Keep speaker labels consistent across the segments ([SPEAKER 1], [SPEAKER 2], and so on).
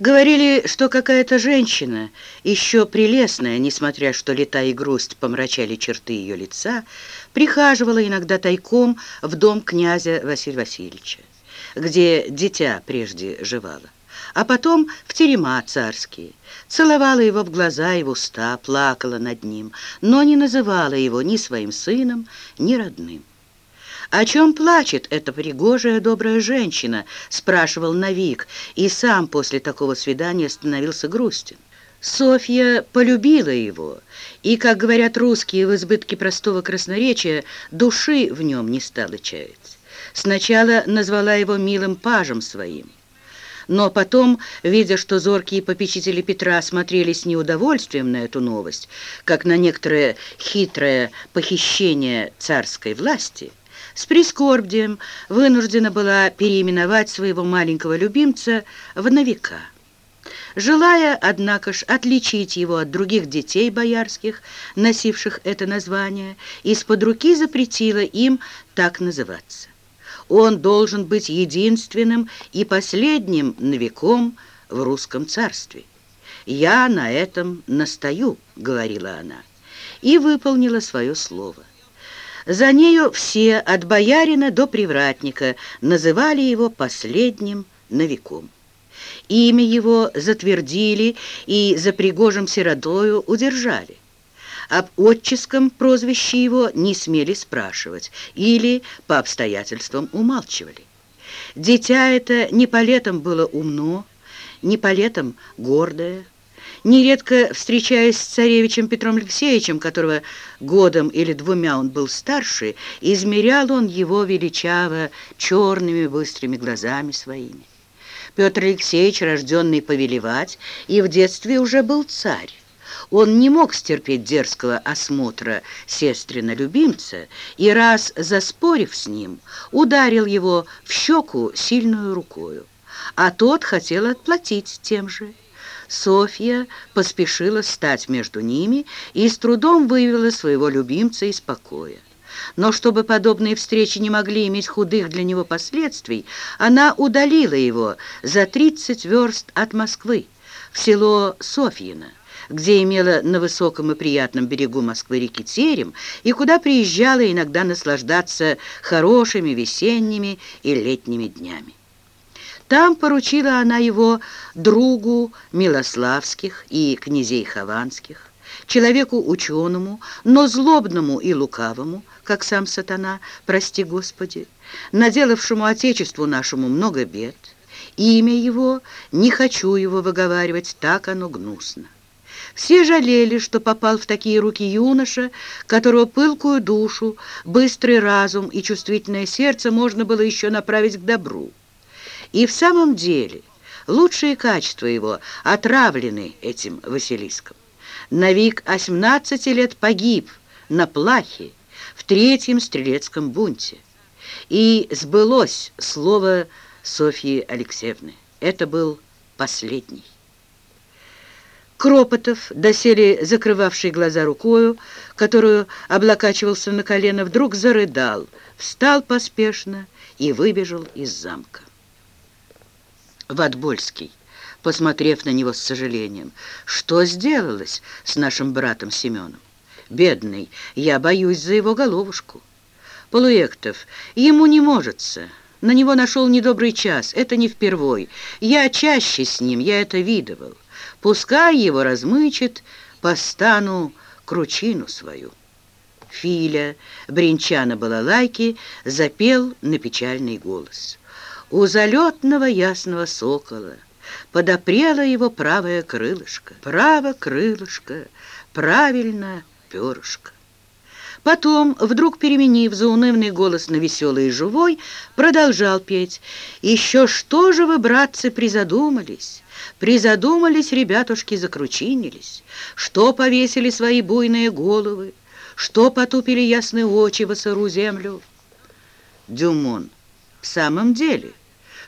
[SPEAKER 1] Говорили, что какая-то женщина, еще прелестная, несмотря что лета и грусть помрачали черты ее лица, прихаживала иногда тайком в дом князя Василия Васильевича, где дитя прежде живало, а потом в терема царские, целовала его в глаза и в уста, плакала над ним, но не называла его ни своим сыном, ни родным. «О чем плачет эта пригожая добрая женщина?» — спрашивал Навик, и сам после такого свидания становился грустен. Софья полюбила его, и, как говорят русские в избытке простого красноречия, души в нем не стала чаять. Сначала назвала его милым пажем своим. Но потом, видя, что зоркие попечители Петра смотрели с неудовольствием на эту новость, как на некоторое хитрое похищение царской власти, с прискорбием вынуждена была переименовать своего маленького любимца в Новика. Желая, однако ж, отличить его от других детей боярских, носивших это название, из-под руки запретила им так называться. Он должен быть единственным и последним новиком в русском царстве. «Я на этом настаю», — говорила она, и выполнила свое слово. За нею все, от боярина до привратника, называли его последним новиком. Имя его затвердили и за пригожим сиротою удержали. Об отческом прозвище его не смели спрашивать или по обстоятельствам умалчивали. Дитя это не по летам было умно, не по летам гордое, Нередко, встречаясь с царевичем Петром Алексеевичем, которого годом или двумя он был старше, измерял он его величаво черными быстрыми глазами своими. Петр Алексеевич, рожденный повелевать, и в детстве уже был царь. Он не мог стерпеть дерзкого осмотра сестрина любимца и раз, заспорив с ним, ударил его в щеку сильную рукою, а тот хотел отплатить тем же. Софья поспешила стать между ними и с трудом вывела своего любимца из покоя. Но чтобы подобные встречи не могли иметь худых для него последствий, она удалила его за 30 верст от Москвы, в село Софьино, где имела на высоком и приятном берегу Москвы реки Терем и куда приезжала иногда наслаждаться хорошими весенними и летними днями. Там поручила она его другу Милославских и князей Хованских, человеку ученому, но злобному и лукавому, как сам сатана, прости Господи, наделавшему Отечеству нашему много бед. Имя его, не хочу его выговаривать, так оно гнусно. Все жалели, что попал в такие руки юноша, которого пылкую душу, быстрый разум и чувствительное сердце можно было еще направить к добру. И в самом деле лучшие качества его отравлены этим Василиском. Навик 18 лет погиб на плахе в третьем стрелецком бунте. И сбылось слово Софьи Алексеевны. Это был последний. Кропотов, доселе закрывавший глаза рукою, которую облокачивался на колено, вдруг зарыдал, встал поспешно и выбежал из замка. Ватбольский, посмотрев на него с сожалением. «Что сделалось с нашим братом Семеном? Бедный, я боюсь за его головушку». Полуэктов, ему не можется. На него нашел недобрый час, это не впервой. Я чаще с ним, я это видывал. Пускай его размычит, постану кручину свою. Филя, бренча на балалайке, запел на печальный голос. У залетного ясного сокола подопрело его правое крылышко. Право крылышко, правильно перышко. Потом, вдруг переменив заунывный голос на веселый и живой, продолжал петь. «Еще что же вы, братцы, призадумались? Призадумались, ребятушки, закручинились. Что повесили свои буйные головы? Что потупили ясные очи во сыру землю?» Дюмон. «В самом деле...»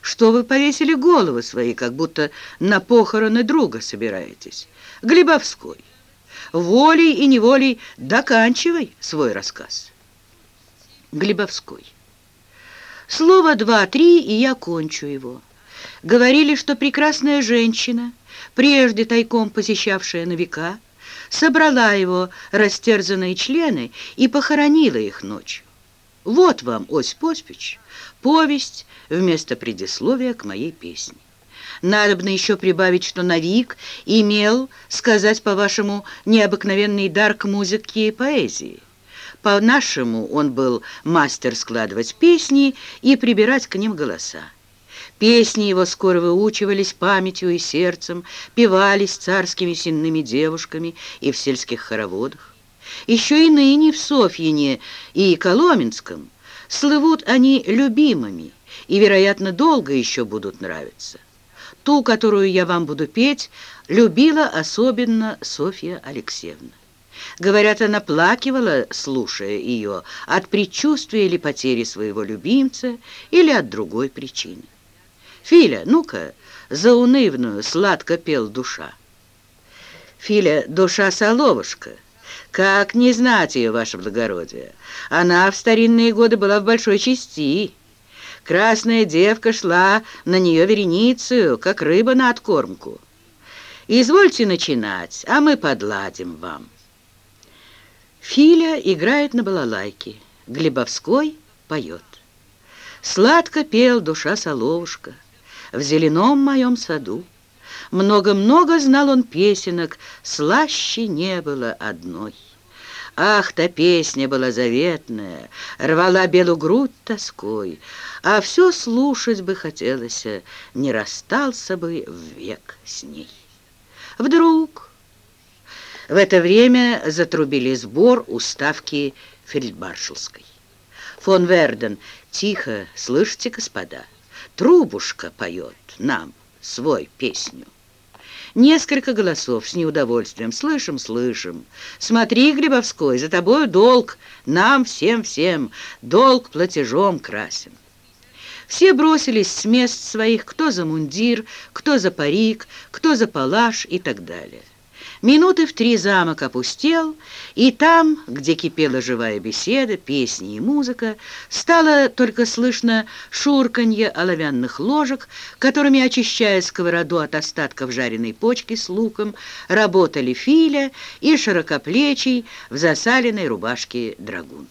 [SPEAKER 1] что вы повесили головы свои, как будто на похороны друга собираетесь. Глебовской, волей и неволей доканчивай свой рассказ. Глебовской. Слово два-три, и я кончу его. Говорили, что прекрасная женщина, прежде тайком посещавшая на века, собрала его растерзанные члены и похоронила их ночью. Вот вам, Осип Осипович, повесть вместо предисловия к моей песне. Надобно еще прибавить, что Навик имел, сказать по-вашему, необыкновенный дар к музыке и поэзии. По-нашему он был мастер складывать песни и прибирать к ним голоса. Песни его скоро выучивались памятью и сердцем, певались царскими сенными девушками и в сельских хороводах. Еще и ныне в Софьине и Коломенском слывут они любимыми и, вероятно, долго еще будут нравиться. Ту, которую я вам буду петь, любила особенно Софья Алексеевна. Говорят, она плакивала, слушая ее, от предчувствия или потери своего любимца, или от другой причины. «Филя, ну-ка, заунывную сладко пел душа». «Филя, душа соловушка, как не знать ее, ваше благородие? Она в старинные годы была в большой части». Красная девка шла на нее вереницею, как рыба на откормку. Извольте начинать, а мы подладим вам. Филя играет на балалайке, Глебовской поет. Сладко пел душа соловушка в зеленом моем саду. Много-много знал он песенок, слаще не было одной. Ах, та песня была заветная, рвала белую грудь тоской, а все слушать бы хотелось, не расстался бы век с ней. Вдруг в это время затрубили сбор уставки фельдмаршалской. Фон Верден, тихо, слышите, господа, трубушка поет нам свой песню. Несколько голосов с неудовольствием. Слышим, слышим. Смотри, Глебовской, за тобою долг. Нам всем-всем долг платежом красен. Все бросились с мест своих, кто за мундир, кто за парик, кто за палаш и так далее. Минуты в три замок опустел, и там, где кипела живая беседа, песни и музыка, стало только слышно шурканье оловянных ложек, которыми, очищая сковороду от остатков жареной почки с луком, работали Филя и широкоплечий в засаленной рубашке драгун.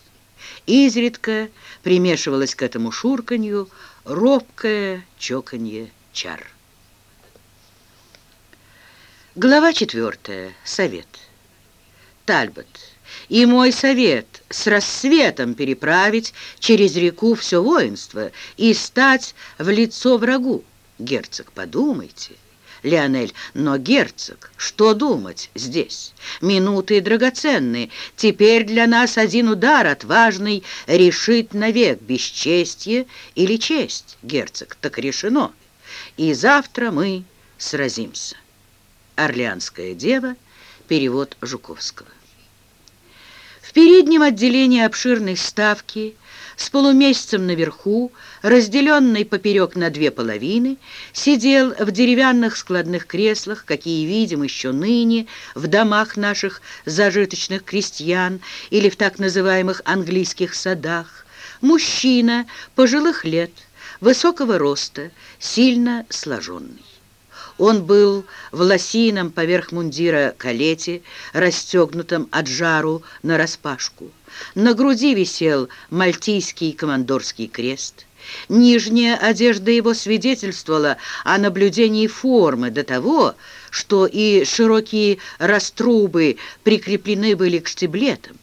[SPEAKER 1] Изредка примешивалось к этому шурканью робкое чоканье чар. Глава четвертая. Совет. Тальбот. И мой совет с рассветом переправить через реку все воинство и стать в лицо врагу. Герцог, подумайте. Леонель, но, герцог, что думать здесь? Минуты драгоценные. Теперь для нас один удар отважный решит навек бесчестье или честь. Герцог, так решено. И завтра мы сразимся. «Орлеанская дева», перевод Жуковского. В переднем отделении обширной ставки с полумесяцем наверху, разделенный поперек на две половины, сидел в деревянных складных креслах, какие видим еще ныне в домах наших зажиточных крестьян или в так называемых английских садах, мужчина пожилых лет, высокого роста, сильно сложенный. Он был в лосином поверх мундира калете, расстегнутом от жару нараспашку. На груди висел мальтийский командорский крест. Нижняя одежда его свидетельствовала о наблюдении формы до того, что и широкие раструбы прикреплены были к штиблетам.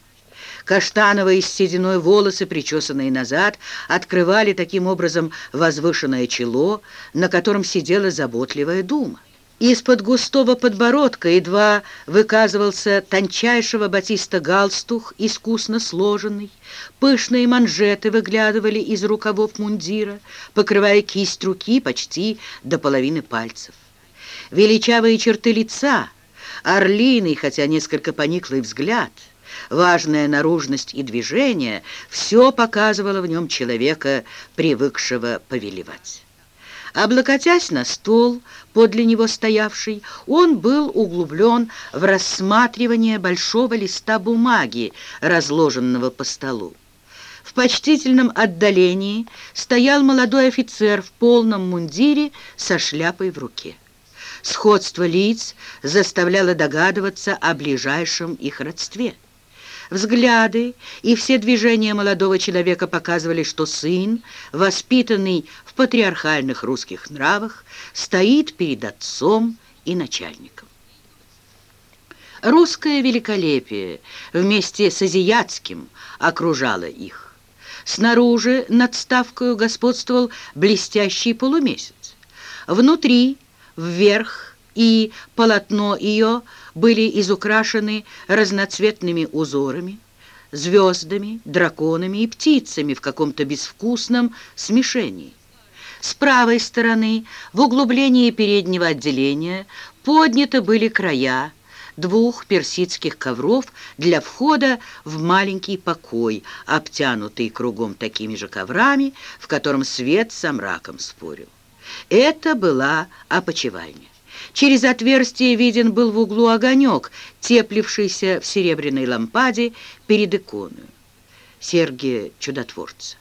[SPEAKER 1] Каштановые с сединой волосы, причесанные назад, открывали таким образом возвышенное чело, на котором сидела заботливая дума. Из-под густого подбородка едва выказывался тончайшего батиста галстух, искусно сложенный. Пышные манжеты выглядывали из рукавов мундира, покрывая кисть руки почти до половины пальцев. Величавые черты лица, орлиный, хотя несколько пониклый взгляд — важная наружность и движение, все показывало в нем человека, привыкшего повелевать. Облокотясь на стол, подле него стоявший, он был углублен в рассматривание большого листа бумаги, разложенного по столу. В почтительном отдалении стоял молодой офицер в полном мундире со шляпой в руке. Сходство лиц заставляло догадываться о ближайшем их родстве. Взгляды и все движения молодого человека показывали, что сын, воспитанный в патриархальных русских нравах, стоит перед отцом и начальником. Русское великолепие вместе с азиатским окружало их. Снаружи над ставкою господствовал блестящий полумесяц. Внутри, вверх и полотно ее были изукрашены разноцветными узорами, звездами, драконами и птицами в каком-то безвкусном смешении. С правой стороны, в углублении переднего отделения, подняты были края, двух персидских ковров для входа в маленький покой, обтянутый кругом такими же коврами, в котором свет со мраком спорил. Это была опочивальня. Через отверстие виден был в углу огонек, теплившийся в серебряной лампаде перед иконой Сергия Чудотворца.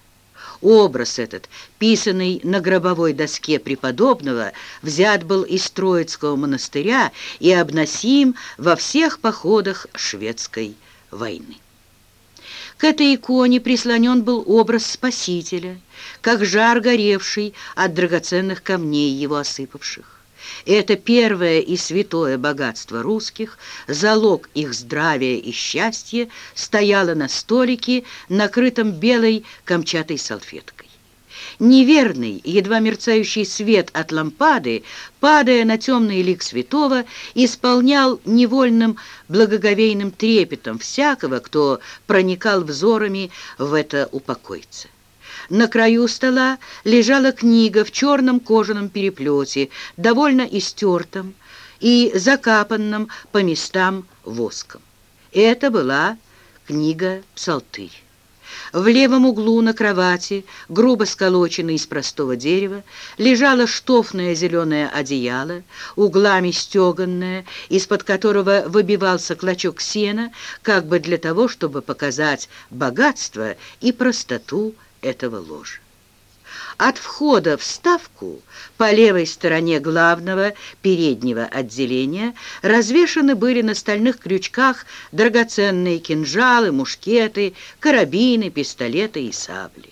[SPEAKER 1] Образ этот, писанный на гробовой доске преподобного, взят был из Троицкого монастыря и обносим во всех походах шведской войны. К этой иконе прислонен был образ Спасителя, как жар горевший от драгоценных камней его осыпавших. Это первое и святое богатство русских, залог их здравия и счастья, стояло на столике, накрытом белой камчатой салфеткой. Неверный, едва мерцающий свет от лампады, падая на темный лик святого, исполнял невольным благоговейным трепетом всякого, кто проникал взорами в это упокойце. На краю стола лежала книга в черном кожаном переплете, довольно истертом и закапанном по местам воском. Это была книга «Псалтырь». В левом углу на кровати, грубо сколоченной из простого дерева, лежало штофное зеленое одеяло, углами стеганное, из-под которого выбивался клочок сена, как бы для того, чтобы показать богатство и простоту этого ложа. От входа в ставку по левой стороне главного переднего отделения развешаны были на стальных крючках драгоценные кинжалы, мушкеты, карабины, пистолеты и сабли.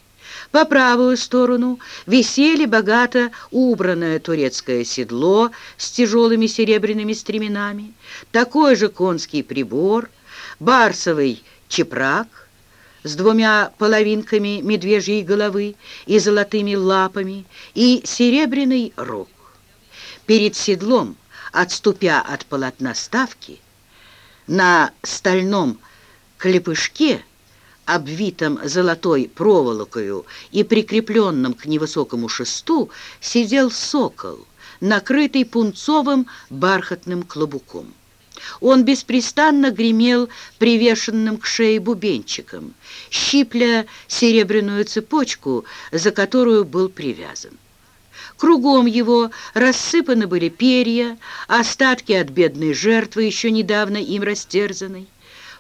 [SPEAKER 1] По правую сторону висели богато убранное турецкое седло с тяжелыми серебряными стременами, такой же конский прибор, барсовый чепрак, с двумя половинками медвежьей головы и золотыми лапами, и серебряный рог. Перед седлом, отступя от полотна ставки, на стальном клепышке, обвитом золотой проволокою и прикрепленном к невысокому шесту, сидел сокол, накрытый пунцовым бархатным клобуком. Он беспрестанно гремел привешенным к шее бубенчиком, щипля серебряную цепочку, за которую был привязан. Кругом его рассыпаны были перья, остатки от бедной жертвы, еще недавно им растерзанной.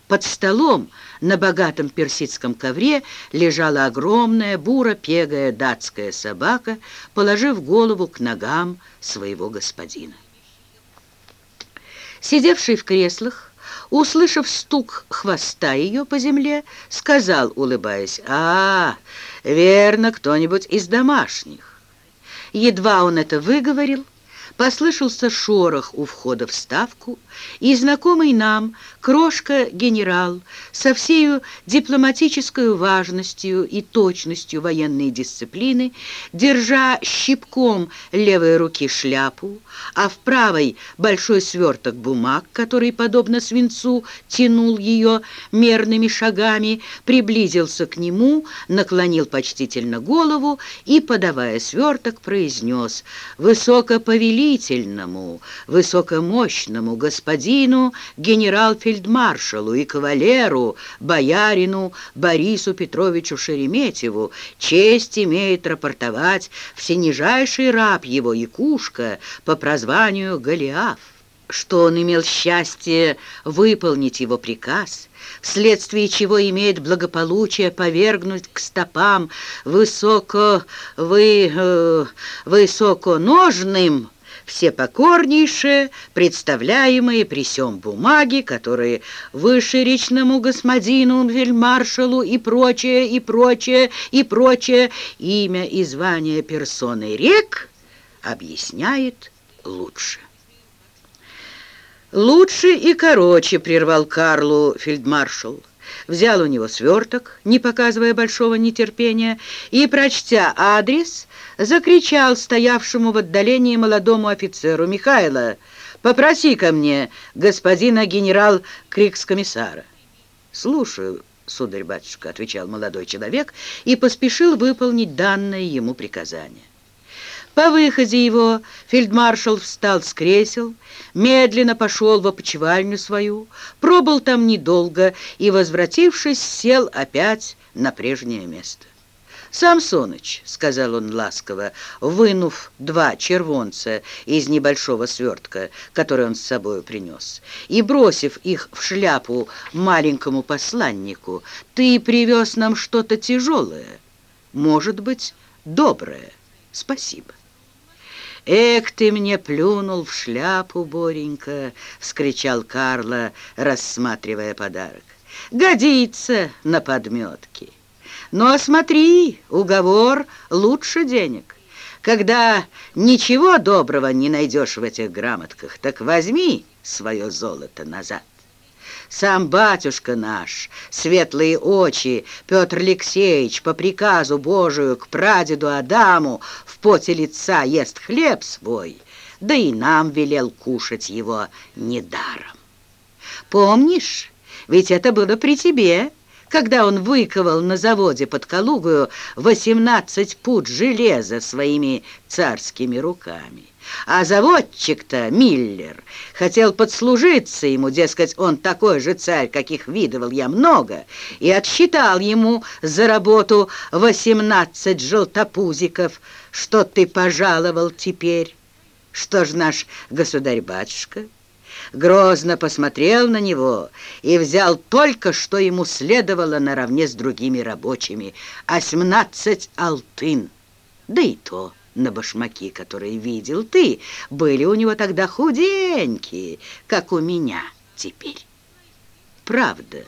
[SPEAKER 1] Под столом на богатом персидском ковре лежала огромная буро-пегая датская собака, положив голову к ногам своего господина. Сидевший в креслах, услышав стук хвоста ее по земле, сказал, улыбаясь, «А, верно, кто-нибудь из домашних». Едва он это выговорил, послышался шорох у входа в ставку, и знакомый нам крошка-генерал со всею дипломатической важностью и точностью военной дисциплины, держа щипком левой руки шляпу, а в правой большой сверток бумаг, который, подобно свинцу, тянул ее мерными шагами, приблизился к нему, наклонил почтительно голову и, подавая сверток, произнес «Высокоповелительному, высокомощному господину генерал-фельдмаршалу и кавалеру, боярину Борису Петровичу Шереметьеву честь имеет рапортовать всенижайший раб его Якушка по прозванию Голиаф. что он имел счастье выполнить его приказ, вследствие чего имеет благополучие повергнуть к стопам высоко, вы, э, высоконожным все покорнейшие, представляемые при сём бумаги, которые выше речному господину, фельдмаршалу и прочее, и прочее, и прочее, имя и звание персоны рек объясняет лучше. «Лучше и короче», — прервал Карлу фельдмаршал. Взял у него сверток, не показывая большого нетерпения, и, прочтя адрес, закричал стоявшему в отдалении молодому офицеру «Михайло, попроси ко мне господина генерал Крикс-комиссара». «Слушаю, сударь-батюшка», — отвечал молодой человек и поспешил выполнить данное ему приказание. По выходе его фельдмаршал встал с кресел, медленно пошел в опочивальню свою, пробыл там недолго и, возвратившись, сел опять на прежнее место. «Самсоныч», — сказал он ласково, вынув два червонца из небольшого свертка, который он с собой принес, и бросив их в шляпу маленькому посланнику, «ты привез нам что-то тяжелое, может быть, доброе. Спасибо». «Эк, ты мне плюнул в шляпу, Боренька!» — вскричал Карла, рассматривая подарок. «Годится на подметки. Но смотри, уговор лучше денег. Когда ничего доброго не найдешь в этих грамотках, так возьми свое золото назад». Сам батюшка наш, светлые очи, Петр Алексеевич, по приказу Божию к прадеду Адаму в поте лица ест хлеб свой, да и нам велел кушать его недаром. Помнишь, ведь это было при тебе, когда он выковал на заводе под Калугою 18 пут железа своими царскими руками. А заводчик-то, Миллер, хотел подслужиться ему, дескать, он такой же царь, каких видывал я много, и отсчитал ему за работу восемнадцать желтопузиков. Что ты пожаловал теперь? Что ж наш государь-батюшка? Грозно посмотрел на него и взял только, что ему следовало наравне с другими рабочими, осьмнадцать алтын, да и то на башмаки, которые видел ты, были у него тогда худенькие, как у меня теперь. Правда.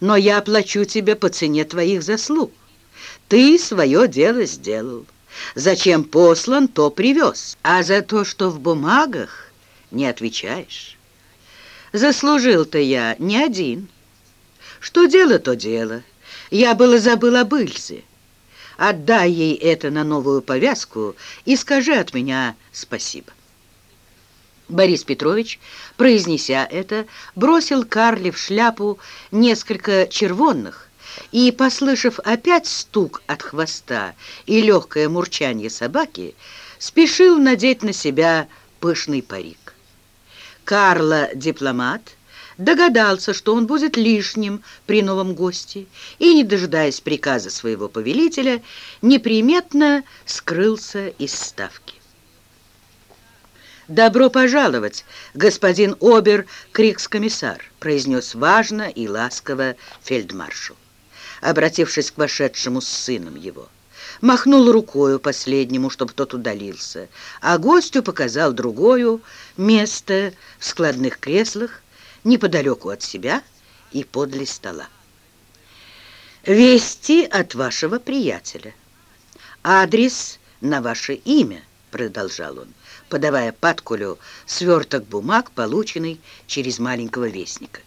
[SPEAKER 1] Но я оплачу тебе по цене твоих заслуг. Ты свое дело сделал. Зачем послан, то привез. А за то, что в бумагах, не отвечаешь. Заслужил-то я не один. Что дело, то дело. Я было забыл об Ильзе. Отдай ей это на новую повязку и скажи от меня спасибо». Борис Петрович, произнеся это, бросил Карле в шляпу несколько червонных и, послышав опять стук от хвоста и легкое мурчание собаки, спешил надеть на себя пышный парик. Карла, дипломат, догадался, что он будет лишним при новом госте, и, не дожидаясь приказа своего повелителя, неприметно скрылся из ставки. «Добро пожаловать, господин Обер, крикс-комиссар», произнес важно и ласково фельдмаршал, обратившись к вошедшему с сыном его. Махнул рукою последнему, чтобы тот удалился, а гостю показал другое место в складных креслах, неподалеку от себя и подле стола. «Вести от вашего приятеля. Адрес на ваше имя», — продолжал он, подавая Паткулю сверток бумаг, полученный через маленького вестника.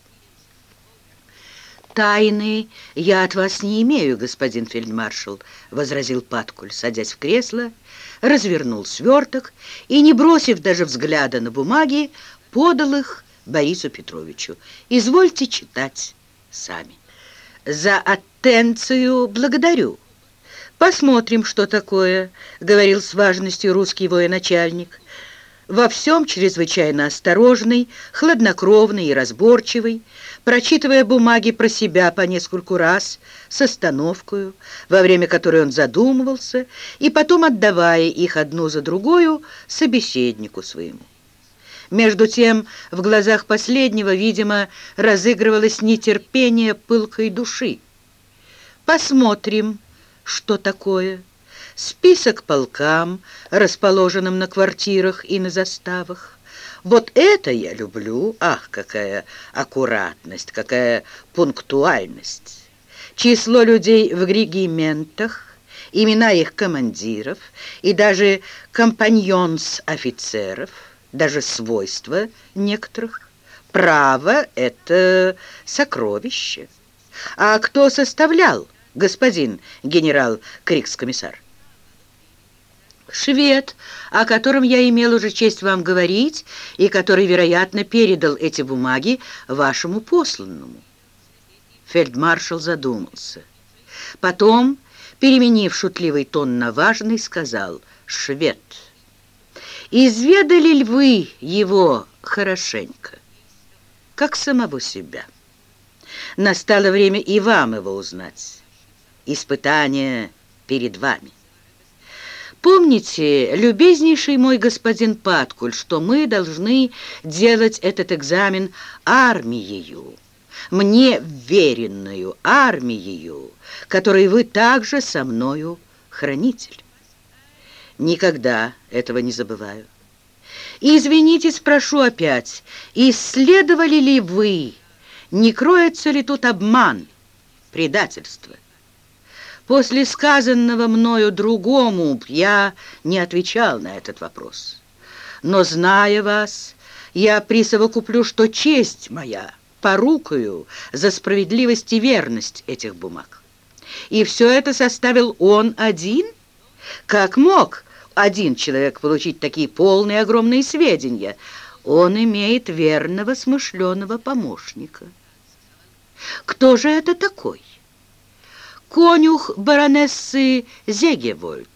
[SPEAKER 1] «Тайны я от вас не имею, господин фельдмаршал», — возразил Паткуль, садясь в кресло, развернул сверток и, не бросив даже взгляда на бумаги, подал их Борису Петровичу. Извольте читать сами. За аттенцию благодарю. Посмотрим, что такое, говорил с важностью русский военачальник. Во всем чрезвычайно осторожный, хладнокровный и разборчивый, прочитывая бумаги про себя по нескольку раз, с остановкою, во время которой он задумывался, и потом отдавая их одну за другую собеседнику своему. Между тем, в глазах последнего, видимо, разыгрывалось нетерпение пылкой души. Посмотрим, что такое. Список полкам, расположенным на квартирах и на заставах. Вот это я люблю. Ах, какая аккуратность, какая пунктуальность. Число людей в региментах, имена их командиров и даже компаньонс офицеров, даже свойства некоторых. Право — это сокровище. А кто составлял, господин генерал Крикс-комиссар? Швед, о котором я имел уже честь вам говорить, и который, вероятно, передал эти бумаги вашему посланному. Фельдмаршал задумался. Потом переменив шутливый тон на важный, сказал «Швед». «Изведали ли вы его хорошенько, как самого себя? Настало время и вам его узнать. Испытание перед вами». Помните, любезнейший мой господин Паткуль, что мы должны делать этот экзамен армией, мне веренную армией, которой вы также со мною хранитель. Никогда этого не забываю. Извините, спрошу опять, исследовали ли вы, не кроется ли тут обман, предательство? После сказанного мною другому я не отвечал на этот вопрос. Но, зная вас, я присовокуплю, что честь моя порукою за справедливость и верность этих бумаг. И все это составил он один? Как мог один человек получить такие полные огромные сведения? Он имеет верного, смышленого помощника. Кто же это такой? Конюх баронессы Зегевольд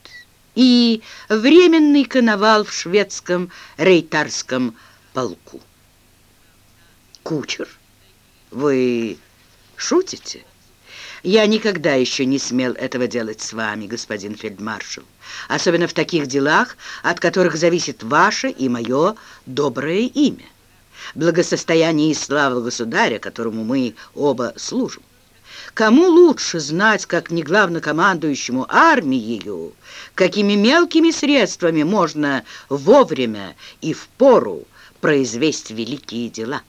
[SPEAKER 1] и временный коновал в шведском рейтарском полку. Кучер, вы шутите? Я никогда еще не смел этого делать с вами, господин фельдмаршал, особенно в таких делах, от которых зависит ваше и мое доброе имя, благосостояние и слава государя, которому мы оба служим. Кому лучше знать, как не главнокомандующему армией, какими мелкими средствами можно вовремя и в пору произвести великие дела?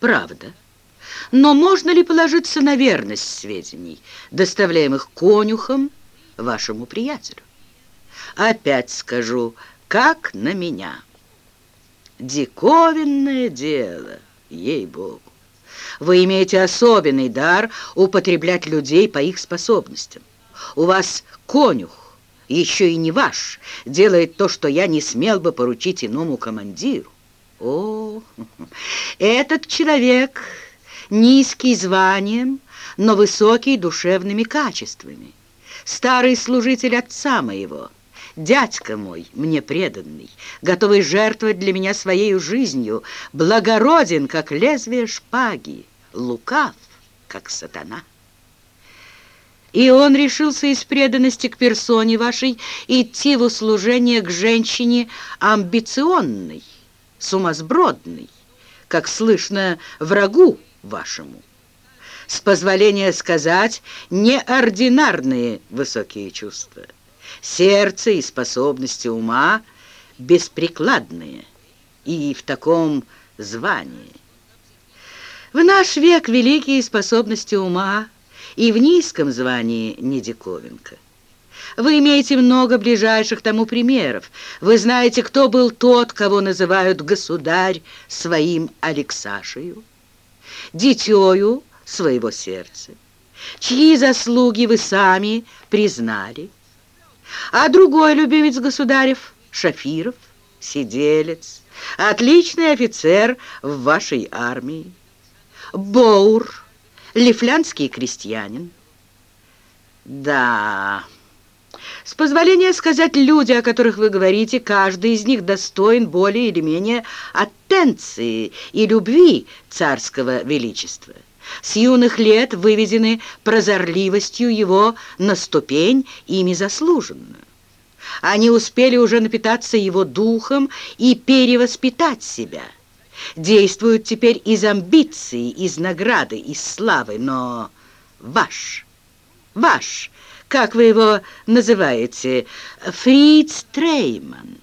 [SPEAKER 1] Правда. Но можно ли положиться на верность сведений, доставляемых конюхом вашему приятелю? Опять скажу, как на меня. Диковинное дело, ей-богу. Вы имеете особенный дар употреблять людей по их способностям. У вас конюх, еще и не ваш, делает то, что я не смел бы поручить иному командиру. О, этот человек низкий званием, но высокий душевными качествами. Старый служитель отца моего, дядька мой, мне преданный, готовый жертвовать для меня своей жизнью, благороден, как лезвие шпаги, лукав, как сатана. И он решился из преданности к персоне вашей идти в услужение к женщине амбиционной, сумасбродной, как слышно, врагу вашему. С позволения сказать, неординарные высокие чувства. Сердце и способности ума беспрекладные и в таком звании. В наш век великие способности ума и в низком звании не диковинка. Вы имеете много ближайших тому примеров. Вы знаете, кто был тот, кого называют государь своим Алексашею дитёю своего сердца, чьи заслуги вы сами признали. А другой любимец государев, Шафиров, сиделец, отличный офицер в вашей армии, Боур, лифлянский крестьянин. Да... С позволения сказать, люди, о которых вы говорите, каждый из них достоин более или менее аттенции и любви царского величества. С юных лет выведены прозорливостью его на ступень, ими заслуженную. Они успели уже напитаться его духом и перевоспитать себя. Действуют теперь из амбиции, из награды, из славы, но ваш, ваш, как вы его называете, Фриц Трейман,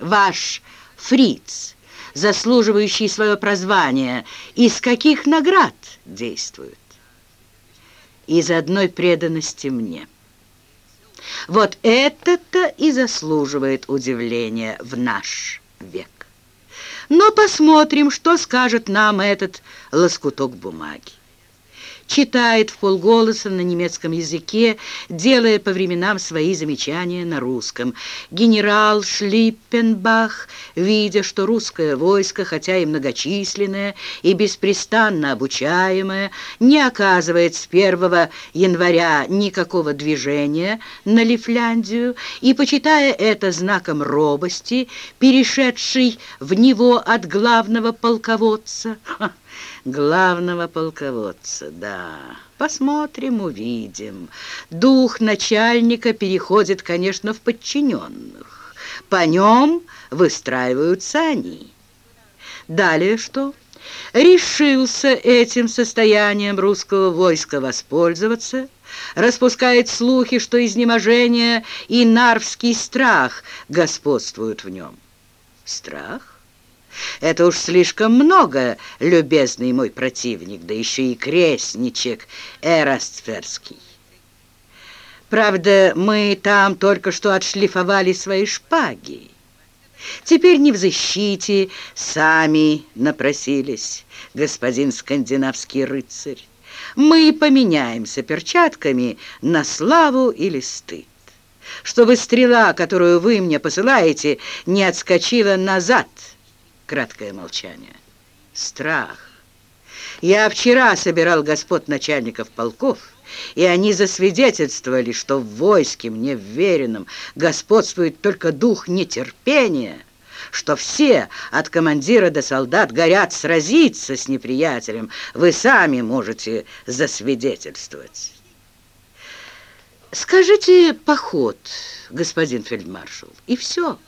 [SPEAKER 1] ваш Фриц, заслуживающий свое прозвание, из каких наград действует? Из одной преданности мне. Вот это-то и заслуживает удивления в наш век. Но посмотрим, что скажет нам этот лоскуток бумаги читает в полголоса на немецком языке, делая по временам свои замечания на русском. Генерал Шлиппенбах, видя, что русское войско, хотя и многочисленное и беспрестанно обучаемое, не оказывает с 1 января никакого движения на Лифляндию, и, почитая это знаком робости, перешедший в него от главного полководца, главного полководца, да. Посмотрим, увидим. Дух начальника переходит, конечно, в подчиненных. По нем выстраиваются они. Далее что? Решился этим состоянием русского войска воспользоваться, распускает слухи, что изнеможение и нарвский страх господствуют в нем. Страх? Это уж слишком много, любезный мой противник, да еще и крестничек Эрастферский. Правда, мы там только что отшлифовали свои шпаги. Теперь не в защите, сами напросились, господин скандинавский рыцарь. Мы поменяемся перчатками на славу или стыд чтобы стрела, которую вы мне посылаете, не отскочила назад Краткое молчание. Страх. Я вчера собирал господ начальников полков, и они засвидетельствовали, что в войске мне вверенном господствует только дух нетерпения, что все, от командира до солдат, горят сразиться с неприятелем. Вы сами можете засвидетельствовать. Скажите «поход», господин фельдмаршал, и все.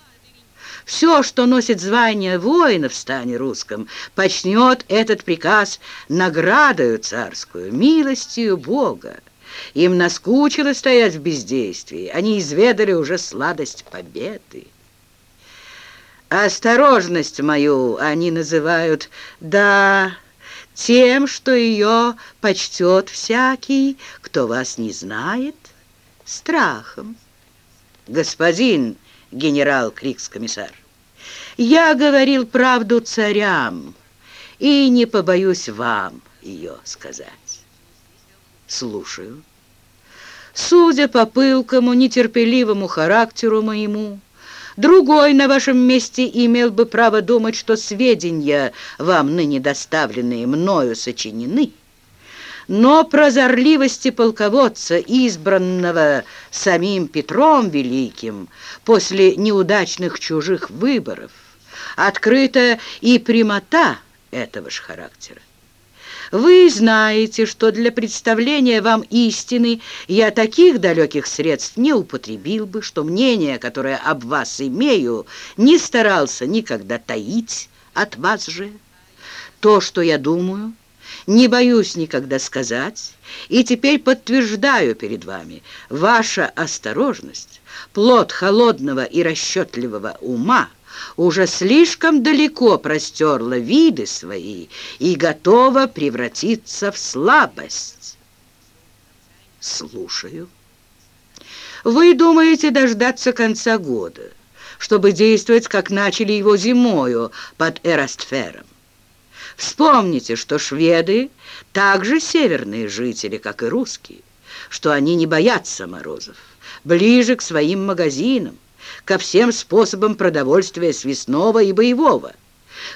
[SPEAKER 1] Все, что носит звание воина в стане русском, почнет этот приказ наградою царскую, милостью Бога. Им наскучило стоять в бездействии, они изведали уже сладость победы. Осторожность мою они называют, да, тем, что ее почтет всякий, кто вас не знает, страхом. Господин генерал Крикс-комиссар. Я говорил правду царям и не побоюсь вам ее сказать. Слушаю. Судя по пылкому, нетерпеливому характеру моему, другой на вашем месте имел бы право думать, что сведения, вам ныне доставленные мною, сочинены, но прозорливости полководца, избранного самим Петром Великим после неудачных чужих выборов, открыта и прямота этого же характера. Вы знаете, что для представления вам истины я таких далеких средств не употребил бы, что мнение, которое об вас имею, не старался никогда таить от вас же. То, что я думаю, не боюсь никогда сказать, и теперь подтверждаю перед вами, ваша осторожность, плод холодного и расчетливого ума, уже слишком далеко простерла виды свои и готова превратиться в слабость. Слушаю. Вы думаете дождаться конца года, чтобы действовать, как начали его зимою под Эрастфером. Вспомните, что шведы также северные жители, как и русские, что они не боятся морозов, ближе к своим магазинам, ко всем способам продовольствия свистного и боевого.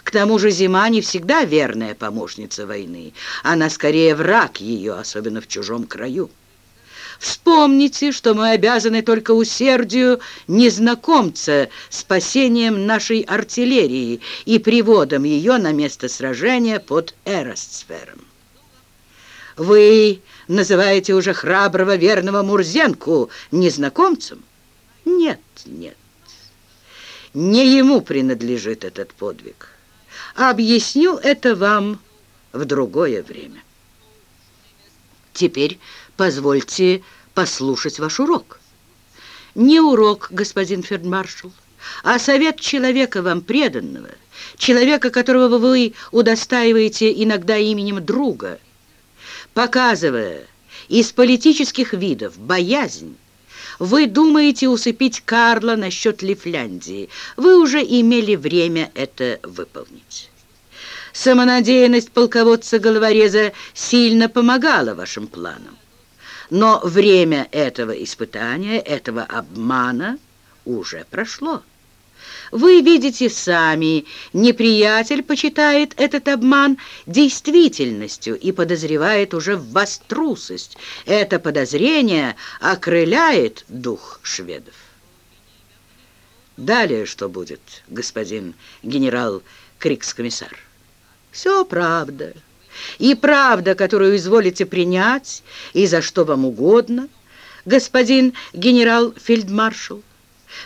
[SPEAKER 1] К тому же зима не всегда верная помощница войны, она скорее враг ее, особенно в чужом краю. Вспомните, что мы обязаны только усердию незнакомца спасением нашей артиллерии и приводом ее на место сражения под Эростсфером. Вы называете уже храброго верного Мурзенку незнакомцем? Нет, нет, не ему принадлежит этот подвиг. Объясню это вам в другое время. Теперь позвольте послушать ваш урок. Не урок, господин фельдмаршал, а совет человека вам преданного, человека, которого вы удостаиваете иногда именем друга, показывая из политических видов боязнь, вы думаете усыпить Карла насчет Лифляндии. Вы уже имели время это выполнить. Самонадеянность полководца-головореза сильно помогала вашим планам. Но время этого испытания, этого обмана уже прошло. Вы видите сами, неприятель почитает этот обман действительностью и подозревает уже в вас трусость. Это подозрение окрыляет дух шведов. Далее что будет, господин генерал Крикс-комиссар? Все правда. И правда, которую изволите принять, и за что вам угодно, господин генерал-фельдмаршал.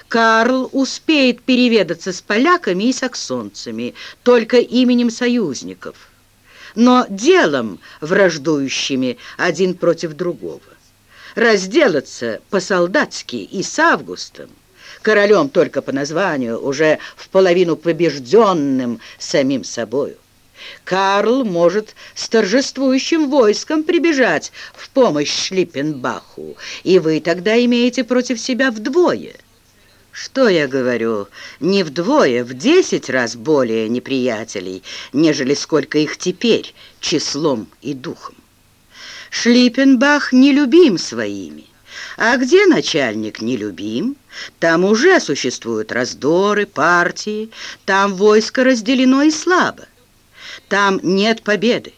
[SPEAKER 1] Карл успеет переведаться с поляками и саксонцами только именем союзников, но делом враждующими один против другого. Разделаться по-солдатски и с Августом, королем только по названию, уже в половину побежденным самим собою. Карл может с торжествующим войском прибежать в помощь Шлиппенбаху, и вы тогда имеете против себя вдвое – что я говорю, не вдвое, в десять раз более неприятелей, нежели сколько их теперь числом и духом. Шлиппенбах нелюбим своими. А где начальник нелюбим, там уже существуют раздоры, партии, там войско разделено и слабо. Там нет победы.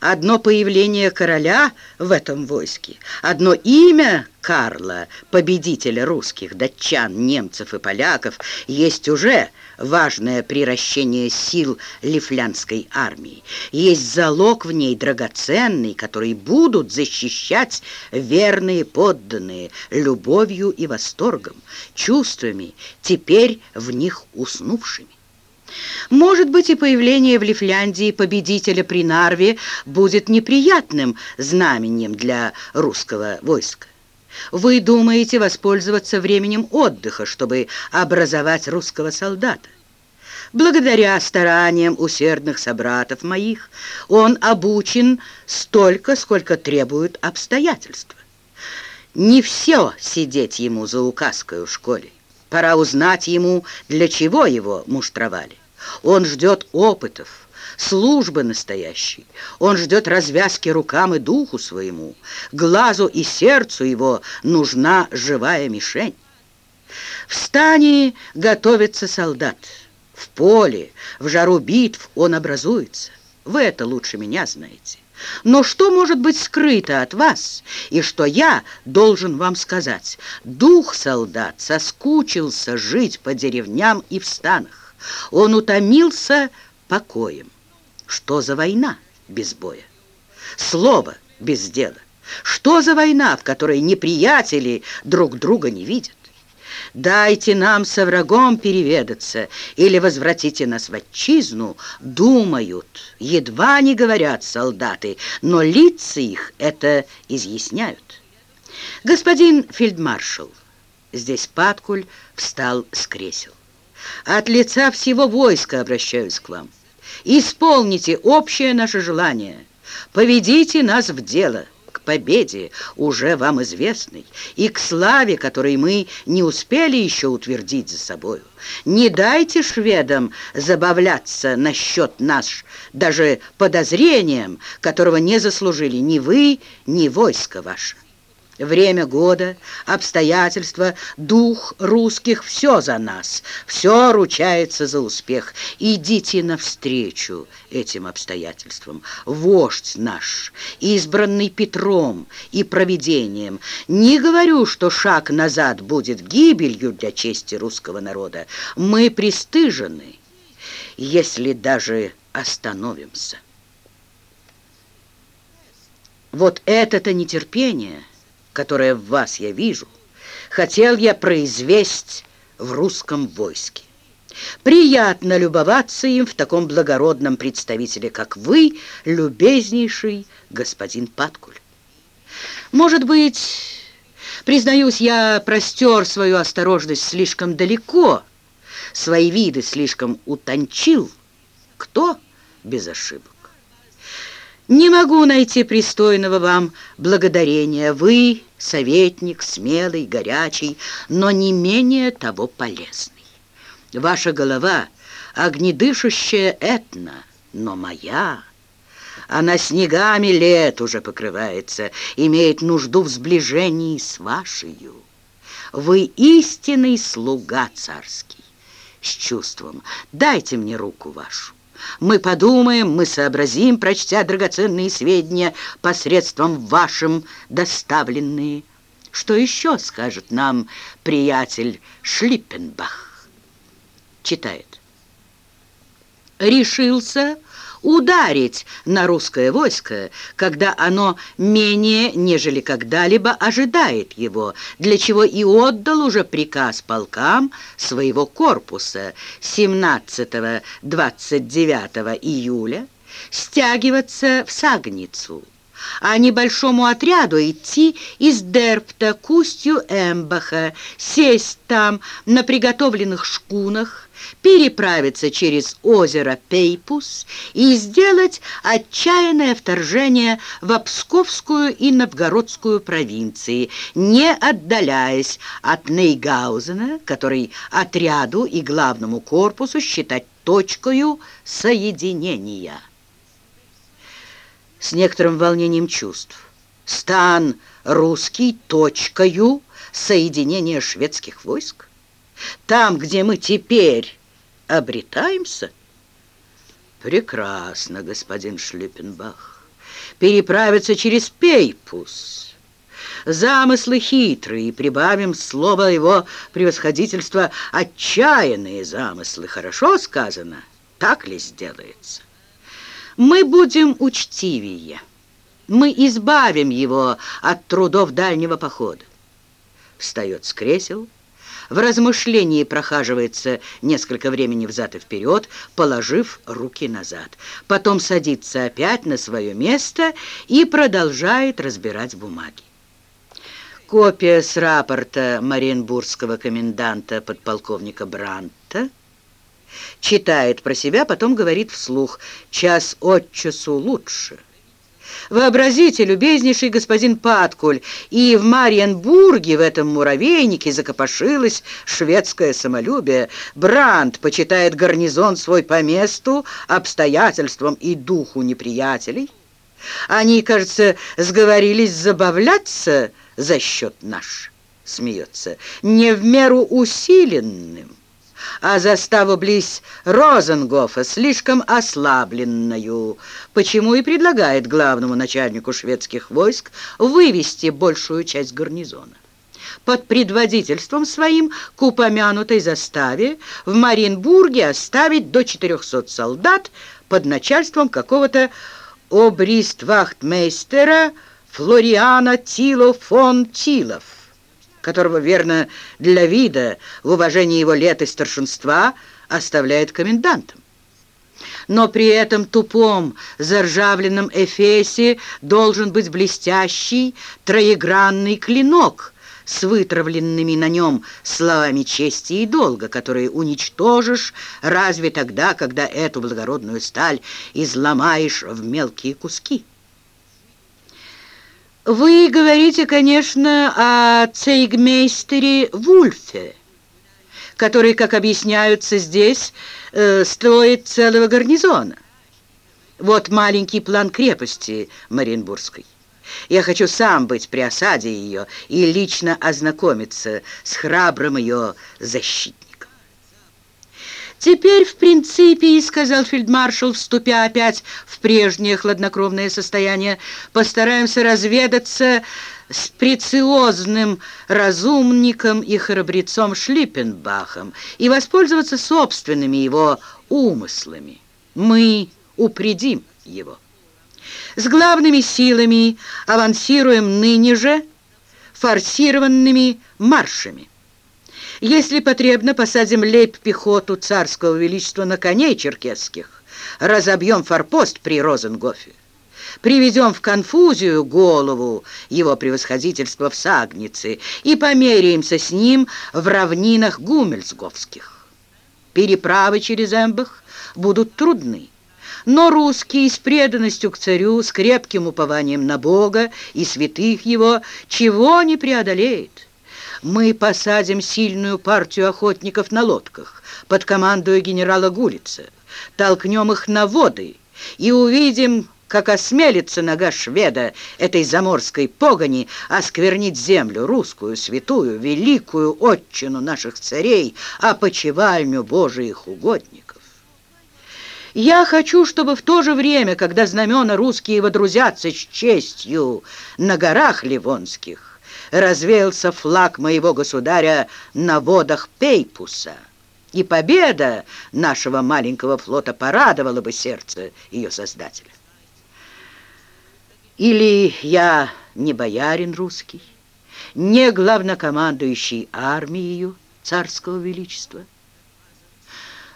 [SPEAKER 1] Одно появление короля в этом войске, одно имя Карла, победителя русских, датчан, немцев и поляков, есть уже важное приращение сил лифлянской армии. Есть залог в ней драгоценный, который будут защищать верные подданные любовью и восторгом, чувствами, теперь в них уснувшими. Может быть, и появление в Лифляндии победителя при Нарве будет неприятным знаменем для русского войска. Вы думаете воспользоваться временем отдыха, чтобы образовать русского солдата. Благодаря стараниям усердных собратов моих он обучен столько, сколько требуют обстоятельства. Не все сидеть ему за указкой в школе. Пора узнать ему, для чего его муштровали. Он ждет опытов, службы настоящей. Он ждет развязки рукам и духу своему. Глазу и сердцу его нужна живая мишень. В стане готовится солдат. В поле, в жару битв он образуется. Вы это лучше меня знаете. Но что может быть скрыто от вас, и что я должен вам сказать? Дух солдат соскучился жить по деревням и в станах. Он утомился покоем. Что за война без боя? Слово без дела. Что за война, в которой неприятели друг друга не видят? Дайте нам со врагом переведаться или возвратите нас в отчизну, думают, едва не говорят солдаты, но лица их это изъясняют. Господин фельдмаршал, здесь Паткуль встал с кресел. От лица всего войска обращаюсь к вам. Исполните общее наше желание. Поведите нас в дело к победе, уже вам известной, и к славе, которой мы не успели еще утвердить за собою. Не дайте шведам забавляться насчет нас даже подозрением, которого не заслужили ни вы, ни войско ваше. Время года, обстоятельства, дух русских — все за нас, все ручается за успех. Идите навстречу этим обстоятельствам. Вождь наш, избранный Петром и провидением. Не говорю, что шаг назад будет гибелью для чести русского народа. Мы пристыжены, если даже остановимся. Вот это-то нетерпение — которое в вас я вижу, хотел я произвесть в русском войске. Приятно любоваться им в таком благородном представителе, как вы, любезнейший господин Паткуль. Может быть, признаюсь, я простер свою осторожность слишком далеко, свои виды слишком утончил. Кто без ошибок? Не могу найти пристойного вам благодарения. Вы советник, смелый, горячий, но не менее того полезный. Ваша голова — огнедышащая этна, но моя... Она снегами лет уже покрывается, имеет нужду в сближении с вашей. Вы истинный слуга царский. С чувством дайте мне руку вашу. Мы подумаем, мы сообразим, прочтя драгоценные сведения посредством вашим доставленные. Что еще скажет нам приятель Шлиппенбах? Читает. Решился ударить на русское войско, когда оно менее, нежели когда-либо ожидает его, для чего и отдал уже приказ полкам своего корпуса 17-29 июля стягиваться в Сагницу а небольшому отряду идти из Дерпта к устью Эмбаха, сесть там на приготовленных шкунах, переправиться через озеро Пейпус и сделать отчаянное вторжение в Псковскую и Новгородскую провинции, не отдаляясь от Нейгаузена, который отряду и главному корпусу считать точкою соединения с некоторым волнением чувств. Стан русский точкою соединения шведских войск? Там, где мы теперь обретаемся? Прекрасно, господин Шлиппенбах. Переправиться через Пейпус. Замыслы хитрые, прибавим слово его превосходительства отчаянные замыслы. Хорошо сказано? Так ли сделается? Мы будем учтивее. Мы избавим его от трудов дальнего похода. Встает с кресел, в размышлении прохаживается несколько времени взад и вперед, положив руки назад. Потом садится опять на свое место и продолжает разбирать бумаги. Копия с рапорта Мариенбургского коменданта подполковника Бранта читает про себя, потом говорит вслух «час от часу лучше». Вообразите, любезнейший господин Паткуль, и в Мариенбурге, в этом муравейнике, закопошилось шведское самолюбие. Бранд почитает гарнизон свой по месту, обстоятельствам и духу неприятелей. Они, кажется, сговорились забавляться за счет наш, смеется, не в меру усиленным а заставу близ Розенгофа слишком ослабленную, почему и предлагает главному начальнику шведских войск вывести большую часть гарнизона. Под предводительством своим к упомянутой заставе в Маринбурге оставить до 400 солдат под начальством какого-то обриствахтмейстера Флориана Тило фон Тилов которого, верно, для вида, в уважении его лет и старшинства, оставляет комендантом. Но при этом тупом, заржавленном эфесе должен быть блестящий троегранный клинок с вытравленными на нем словами чести и долга, которые уничтожишь разве тогда, когда эту благородную сталь изломаешь в мелкие куски. Вы говорите, конечно, о цейгмейстере Вульфе, который, как объясняются здесь, э, строит целого гарнизона. Вот маленький план крепости Мариенбургской. Я хочу сам быть при осаде ее и лично ознакомиться с храбрым ее защитником. «Теперь, в принципе, — сказал фельдмаршал, вступя опять в прежнее хладнокровное состояние, — постараемся разведаться с прециозным разумником и храбрецом Шлиппенбахом и воспользоваться собственными его умыслами. Мы упредим его. С главными силами авансируем ныне же форсированными маршами. Если потребно, посадим лейб-пехоту царского величества на коней черкесских, разобьем форпост при Розенгофе, приведем в конфузию голову его превосходительства в Сагнице и померяемся с ним в равнинах гумельсговских. Переправы через Эмбах будут трудны. Но русские с преданностью к царю, с крепким упованием на Бога и святых его, чего не преодолеет. Мы посадим сильную партию охотников на лодках под командою генерала Гулица, толкнем их на воды и увидим, как осмелится нога шведа этой заморской погони осквернить землю русскую, святую, великую отчину наших царей, опочивальню Божиих угодников. Я хочу, чтобы в то же время, когда знамена русские водрузятся с честью на горах Ливонских, развеялся флаг моего государя на водах Пейпуса, и победа нашего маленького флота порадовала бы сердце ее создателя. Или я не боярин русский, не главнокомандующий армией царского величества.